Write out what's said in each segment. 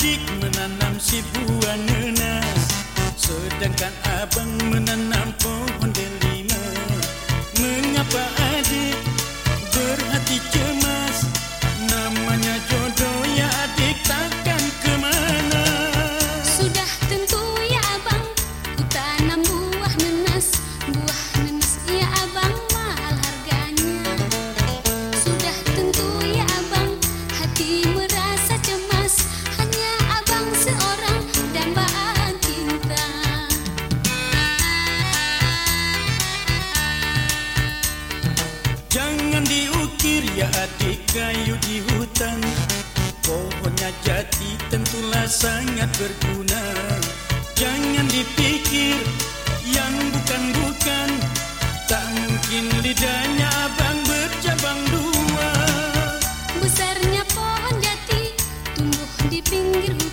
adik menanam si buah nenas Sedangkan abang menanam pohon delima diukir ya adik kayu di hutan. Pohonnya jati tentulah sangat berguna. Jangan dipikir yang bukan-bukan Tak mungkin lidahnya abang bercabang dua. Besarnya pohon jati tumbuh di pinggir hutan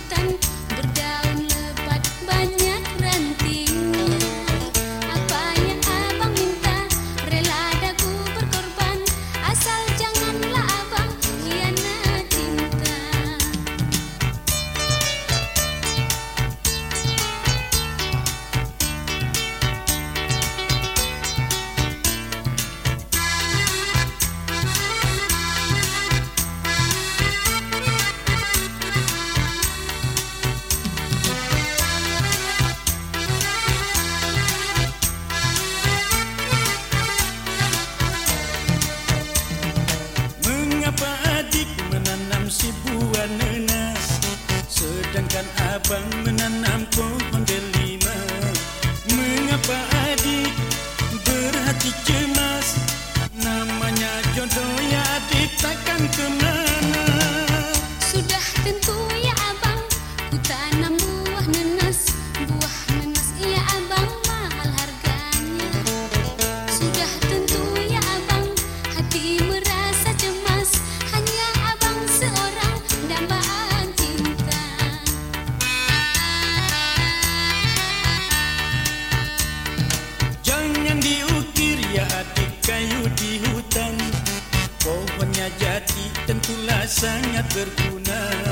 abang menanam sangat berguna.